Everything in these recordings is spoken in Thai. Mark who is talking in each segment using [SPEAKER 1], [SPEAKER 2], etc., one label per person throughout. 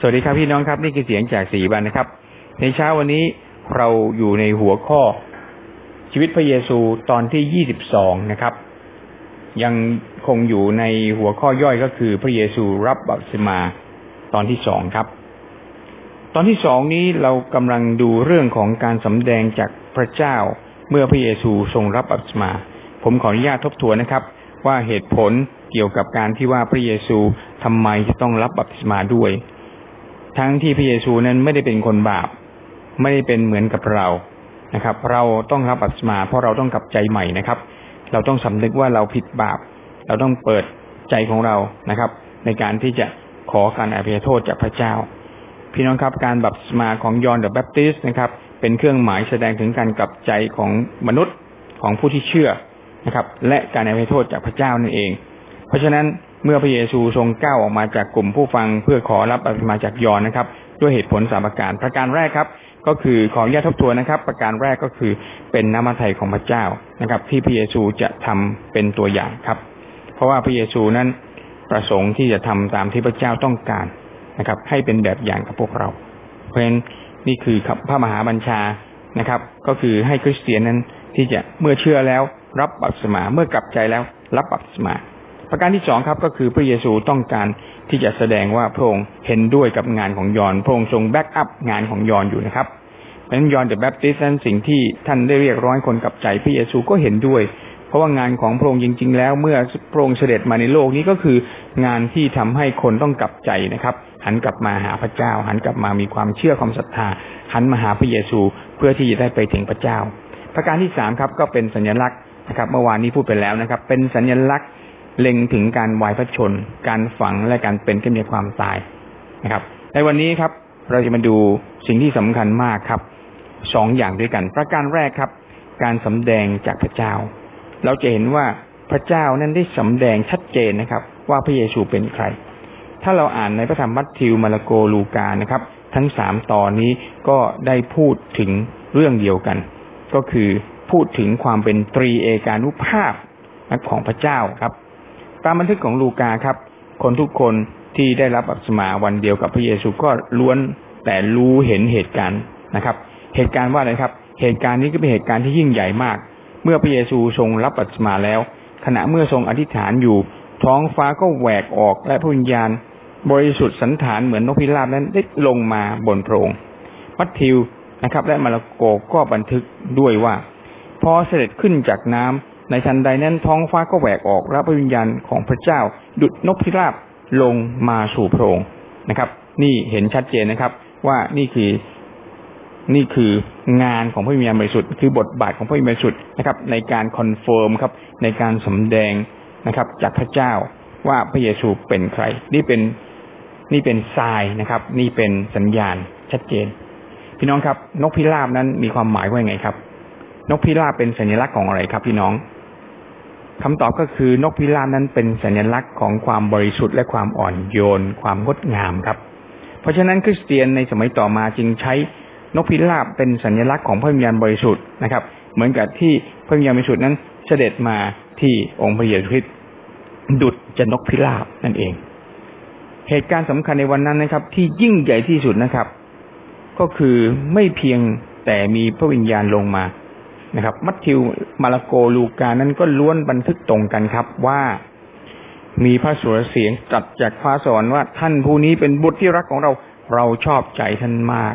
[SPEAKER 1] สวัสดีครับพี่น้องครับนี่คือเสียงจากสีบันนะครับ ในเช้าวันนี้เราอยู่ในหัวข้อชีวิตพระเยซูตอนที่ยี่สิบสองนะครับ ยังคงอยู่ในหัวข้อย่อยก็คือพระเยซูรับบัพติศมาตอนที่สองครับ ตอนที่สองนี้เรากำลังดูเรื่องของการสำแดงจากพระเจ้าเมื่อพระเยซูทรงรับบัพติศมา ผมขออนุญาตทบทวนนะครับ ว่าเหตุผลเกี่ยวกับการที่ว่าพระเยซูทำไมจะต้องรับบัพติศมาด้วย ทั้งที่พระเยซูนั้นไม่ได้เป็นคนบาป ไม่ได้เป็นเหมือนกับเรานะครับ เราต้องรับบัศมา เพราะเราต้องกลับใจใหม่นะครับ เราต้องสำนึกว่าเราผิดบาป เราต้องเปิดใจของเรานะครับ ในการที่จะขอการอภัยโทษจากพระเจ้า พี่น้องครับการบัพติศมาของยอห์นเดอะแบปติสต์นะครับ เป็นเครื่องหมายแสดงถึงการกลับใจของมนุษย์ของผู้ที่เชื่อนะครับ และการอภัยโทษจากพระเจ้านั่นเอง เพราะฉะนั้น เมื่อพระเยซูทรงก้าวออกมาจากกลุ่มผู้ฟังเพื่อขอรับบัติมาจากยอนนะครับ ด้วยเหตุผลสามประการ ประการแรกครับ ก็คือขออนุญาตทบทวนนะครับ ประการแรกก็คือเป็นน้ำมันไถ่ของพระเจ้านะครับ ที่พระเยซูจะทำเป็นตัวอย่างครับ เพราะว่าพระเยซูนั้นประสงค์ที่จะทำตามที่พระเจ้าต้องการนะครับ ให้เป็นแบบอย่างกับพวกเรา เพราะฉะนั้นนี่คือพระมหาบัญชานะครับ ก็คือให้คริสเตียนนั้นที่จะเมื่อเชื่อแล้วรับบัพติศมาเมื่อกลับใจแล้วรับบัพติศมา ประการที่สองครับก็คือพระเยซูต้องการที่จะแสดงว่าพระองค์เห็นด้วยกับงานของยอห์นพระองค์ทรง back up งานของยอห์นอยู่นะครับเพราะฉะนั้นยอห์น the Baptist นั้นสิ่งที่ท่านได้เรียกร้องคนกลับใจพระเยซูก็เห็นด้วย เพราะว่างานของพระองค์จริง ๆ แล้วเมื่อพระองค์เสด็จมาในโลกนี้ก็คืองานที่ทำให้คนต้องกลับใจนะครับ หันกลับมาหาพระเจ้า หันกลับมามีความเชื่อความศรัทธา หันมาหาพระเยซูเพื่อที่จะได้ไปถึงพระเจ้า ประการที่สามครับก็เป็นสัญลักษณ์นะครับ เมื่อวานนี้พูดไปแล้วนะครับ เป็นสัญลักษณ์ เล็งถึงการวายพระชน การฝังและการเป็นขึ้นในความตายนะครับ ในวันนี้ครับ เราจะมาดูสิ่งที่สำคัญมากครับสองอย่างด้วยกัน ประการแรกครับ การสำแดงจากพระเจ้า เราจะเห็นว่าพระเจ้านั้นได้สำแดงชัดเจนนะครับ ว่าพระเยซูเป็นใคร ถ้าเราอ่านในพระธรรมมัทธิวมาระโกลูกานะครับ ทั้งสามตอนนี้ก็ได้พูดถึงเรื่องเดียวกัน ก็คือพูดถึงความเป็นตรีเอกานุภาพของพระเจ้าครับ ตามบันทึกของลูกาครับ คนทุกคนที่ได้รับอัปสมาวันเดียวกับพระเยซูก็ล้วนแต่รู้เห็นเหตุการณ์นะครับ เหตุการณ์ว่าอะไรครับ เหตุการณ์นี้ก็เป็นเหตุการณ์ที่ยิ่งใหญ่มาก เมื่อพระเยซูทรงรับอัปสมาแล้ว ขณะเมื่อทรงอธิษฐานอยู่ ท้องฟ้าก็แหวกออกและพระวิญญาณ บริสุทธิ์สันฐานเหมือนนกพิราบนั้นได้ลงมาบนโพรงมัทธิวนะครับ และมาระโกก็บันทึกด้วยว่า พอเสด็จขึ้นจากน้ำ ในทันใดนั้นท้องฟ้าก็แหวกออกรับพระวิญญาณของพระเจ้า ดุดนกพิราบลงมาสู่โพรงนะครับ นี่เห็นชัดเจนนะครับ ว่านี่คือนี่คืองานของพระวิญญาณบริสุทธิ์คือบทบาทของพระวิญญาณบริสุทธิ์นะครับ ในการ confirm ครับ ในการสำแดงนะครับ จากพระเจ้าว่าพระเยซูเป็นใคร นี่เป็นนี่เป็นทรายนะครับ นี่เป็นสัญญาณชัดเจน พี่น้องครับ นกพิราบนั้นมีความหมายว่าไงครับ นกพิราบเป็นสัญลักษณ์ของอะไรครับ พี่น้อง คำตอบก็คือนกพิราบนั้นเป็นสัญลักษณ์ของความบริสุทธิ์และความอ่อนโยน ความงดงามครับ เพราะฉะนั้นคริสเตียนในสมัยต่อมาจึงใช้นกพิราบเป็นสัญลักษณ์ของพระวิญญาณบริสุทธิ์นะครับ เหมือนกับที่พระวิญญาณบริสุทธิ์นั้นเสด็จมาที่องค์พระเยซูคริสต์ดุจจะนกพิราบนั่นเอง เหตุการณ์สำคัญในวันนั้นนะครับ ที่ยิ่งใหญ่ที่สุดนะครับ ก็คือไม่เพียงแต่มีพระวิญญาณลงมา นะครับ มัทธิวมาระโกลูกานั้นก็ล้วนบันทึกตรงกันครับว่ามีพระสุรเสียงจัดจากฟ้าสวรรค์ว่าท่านผู้นี้เป็นบุตรที่รักของเราเราชอบใจท่านมาก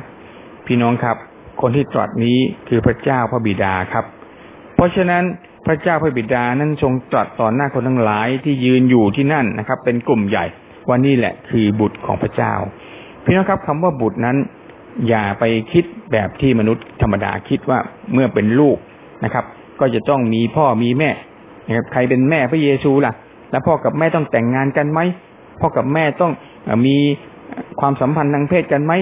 [SPEAKER 1] พี่น้องครับ คนที่ตรัสนี้คือพระเจ้าพระบิดาครับ เพราะฉะนั้นพระเจ้าพระบิดานั้นทรงตรัสต่อหน้าคนทั้งหลายที่ยืนอยู่ที่นั่นนะครับ เป็นกลุ่มใหญ่ว่านี่แหละคือบุตรของพระเจ้า พี่น้องครับคำว่าบุตรนั้น อย่าไปคิดแบบที่มนุษย์ธรรมดาคิดว่าเมื่อเป็นลูก นะครับ ก็จะต้องมีพ่อมีแม่นะครับใครเป็นแม่พระเยซูล่ะ แล้วพ่อกับแม่ต้องแต่งงานกันไหมพ่อกับแม่ต้องมีความสัมพันธ์ทางเพศกันไหม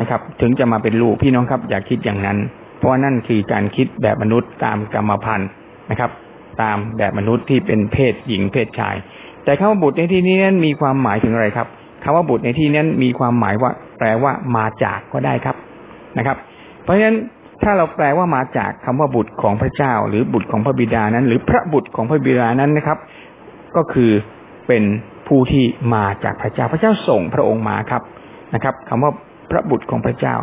[SPEAKER 1] นะครับ ถึงจะมาเป็นลูกพี่น้องครับ อย่าคิดอย่างนั้น เพราะนั่นคือการคิดแบบมนุษย์ตามกรรมพันธุ์นะครับ ตามแบบมนุษย์ที่เป็นเพศหญิงเพศชาย แต่คำว่าบุตรในที่นี้นั้นมีความหมายถึงอะไรครับคำว่าบุตรในที่นั้นมีความหมายว่า แปลว่ามาจากก็ได้ครับนะครับ เพราะฉะนั้น ถ้าเราแปลว่ามาจากคำว่าบุตรของพระเจ้า หรือบุตรของพระบิดานั้น หรือพระบุตรของพระบิดานั้นนะครับ ก็คือเป็นผู้ที่มาจากพระเจ้า พระเจ้าส่งพระองค์มาครับนะครับคำว่าพระบุตรของพระเจ้า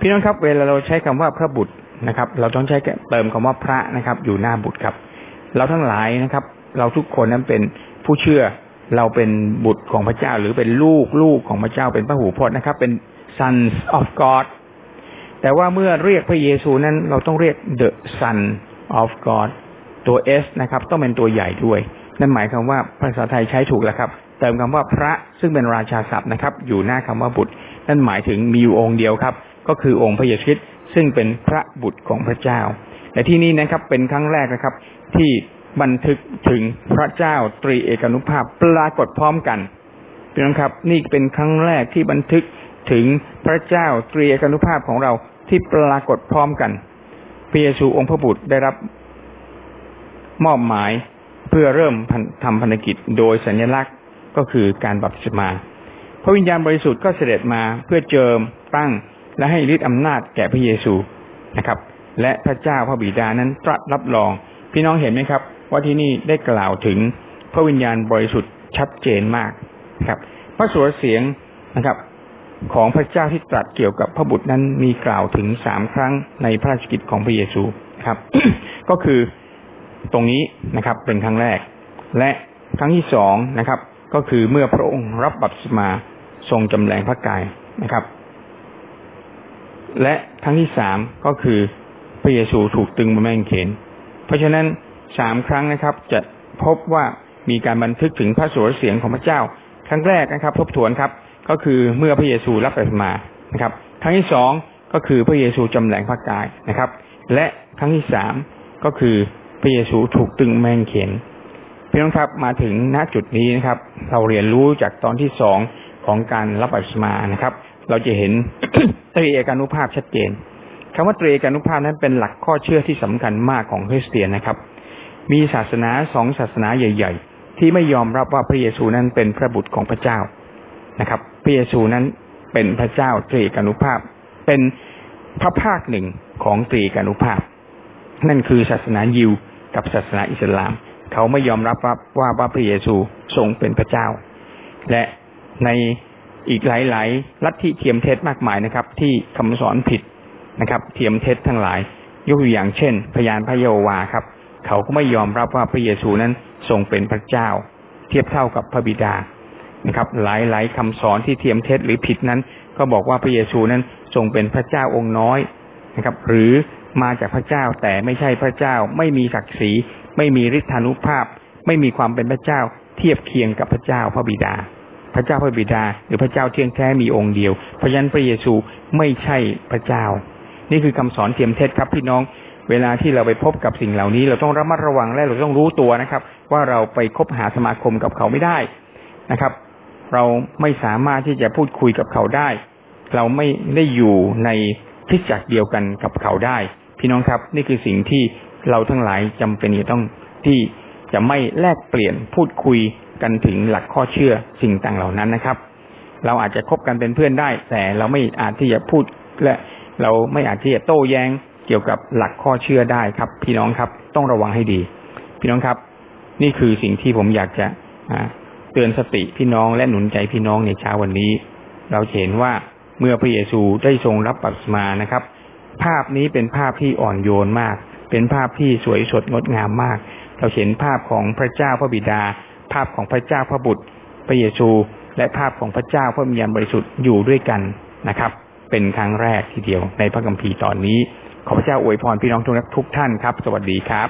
[SPEAKER 1] พี่น้องครับ เวลาเราใช้คำว่าพระบุตรนะครับ เราต้องใช้เติมคำว่าพระนะครับ อยู่หน้าบุตรครับ เราทั้งหลายนะครับ เราทุกคนนั้นเป็นผู้เชื่อเราเป็นบุตรของพระเจ้า หรือเป็นลูกลูกของพระเจ้าเป็นพระหูพจน์นะครับ เป็น sons of God แต่ว่าเมื่อเรียกพระเยซูนั้น เราต้องเรียก the son of God ตัว S นะครับ ต้องเป็นตัวใหญ่ด้วย นั่นหมายความว่าภาษาไทยใช้ถูกแล้วครับ เติมคำว่าพระซึ่งเป็นราชาศัพท์นะครับ อยู่หน้าคำว่าบุตร นั่นหมายถึงมีอยู่องค์เดียวครับ ก็คือองค์พระเยซูคริสต์ซึ่งเป็นพระบุตรของพระเจ้าและที่นี้นะครับเป็นครั้งแรกนะครับ ที่บันทึกถึงพระเจ้าตรีเอกนุภาพปรากฏพร้อมกันพี่น้องครับ นี่เป็นครั้งแรกที่บันทึกถึงพระเจ้าตรีเอกนุภาพของเรา ที่ปรากฏพร้อมกันพระเยซูองค์พระบุตรได้รับมอบหมายเพื่อเริ่มทำพันธกิจโดยสัญลักษณ์ก็คือการบัพติศมาพระวิญญาณบริสุทธิ์ก็เสด็จมาเพื่อเจิมตั้งและให้ฤทธิ์อำนาจแก่พระเยซูนะครับ และพระเจ้าพระบิดานั้นตรัสรับรอง พี่น้องเห็นไหมครับ ว่าที่นี่ได้กล่าวถึงพระวิญญาณบริสุทธิ์ชัดเจนมากครับ พระสุรเสียงนะครับ ของพระเจ้าที่ตรัสเกี่ยวกับพระบุตรนั้นมีกล่าวถึงสามครั้งในพระราชกิจของพระเยซูครับ ก็คือตรงนี้นะครับ เป็นครั้งแรก และครั้งที่สองนะครับ ก็คือเมื่อพระองค์รับบัพติศมาทรงจำแรงพระกายนะครับ และครั้งที่สามก็คือพระเยซูถูกตึงบนแมงเขน เพราะฉะนั้นสามครั้งนะครับ จะพบว่ามีการบันทึกถึงพระสุรเสียงของพระเจ้า ครั้งแรกนะครับ ทบทวนครับ ก็คือเมื่อพระเยซูรับบัพติศมานะครับ ครั้งที่สองก็คือพระเยซูจำแรงพระกายนะครับ และครั้งที่สามก็คือพระเยซูถูกตึงแมงเขนพี่น้องครับมาถึงณจุดนี้นะครับ เราเรียนรู้จากตอนที่สองของการรับบัพติศมานะครับ เราจะเห็นตรีเอกานุภาพชัดเจนคำว่าตรีเอกานุภาพนั้นเป็นหลักข้อเชื่อที่สำคัญมากของคริสเตียนนะครับ มีศาสนาสองศาสนาใหญ่ ๆ ที่ไม่ยอมรับว่าพระเยซูนั้นเป็นพระบุตรของพระเจ้า นะครับพระเยซูนั้นเป็นพระเจ้าตรีกานุภาพ เป็นพระภาคหนึ่งของตรีกานุภาพ นั่นคือศาสนายิวกับศาสนาอิสลาม เขาไม่ยอมรับว่าว่าพระเยซูทรงเป็นพระเจ้า และในอีกหลาย ๆ ลัทธิเทียมเท็จมากมายนะครับ ที่คำสอนผิดนะครับ เทียมเท็จทั้งหลาย ยกตัวอย่างเช่น พยานพระเยโฮวาครับ เขาก็ไม่ยอมรับว่าพระเยซูนั้นทรงเป็นพระเจ้า เทียบเท่ากับพระบิดา นะครับ หลายๆคำสอนที่เทียมเท็จหรือผิดนั้น ก็บอกว่าพระเยซูนั้นทรงเป็นพระเจ้าองค์น้อยนะครับ หรือมาจากพระเจ้าแต่ไม่ใช่พระเจ้า ไม่มีศักดิ์ศรีไม่มีฤทธานุภาพ ไม่มีความเป็นพระเจ้า เทียบเคียงกับพระเจ้าพระบิดา พระเจ้าพระบิดา หรือพระเจ้าเที่ยงแท้มีองค์เดียวเพราะฉะนั้นพระเยซูไม่ใช่พระเจ้า นี่คือคำสอนเทียมเท็จครับพี่น้องเวลาที่เราไปพบกับสิ่งเหล่านี้ เราต้องระมัดระวังและเราต้องรู้ตัวนะครับ ว่าเราไปคบหาสมาคมกับเขาไม่ได้นะครับ เราไม่สามารถที่จะพูดคุยกับเขาได้ เราไม่ได้อยู่ในพิจักเดียวกันกับเขาได้ พี่น้องครับ นี่คือสิ่งที่เราทั้งหลายจำเป็นจะต้องที่จะไม่แลกเปลี่ยนพูดคุยกันถึงหลักข้อเชื่อสิ่งต่างเหล่านั้นนะครับ เราอาจจะคบกันเป็นเพื่อนได้ แต่เราไม่อาจที่จะพูดและเราไม่อาจที่จะโต้แย้งเกี่ยวกับหลักข้อเชื่อได้ครับ พี่น้องครับต้องระวังให้ดี พี่น้องครับ นี่คือสิ่งที่ผมอยากจะ เตือนสติพี่น้องและหนุนใจพี่น้องในเช้าวันนี้ เราเห็นว่าเมื่อพระเยซูได้ทรงรับบัพติศมานะครับ ภาพนี้เป็นภาพที่อ่อนโยนมาก เป็นภาพที่สวยสดงดงามมาก เราเห็นภาพของพระเจ้าพระบิดา ภาพของพระเจ้าพระบุตร พระเยซู และภาพของพระเจ้าพระวิญญาณบริสุทธิ์อยู่ด้วยกันนะครับ เป็นครั้งแรกทีเดียวในพระคัมภีร์ตอนนี้ ขอพระเจ้าอวยพรพี่น้องทุกท่านครับ สวัสดีครับ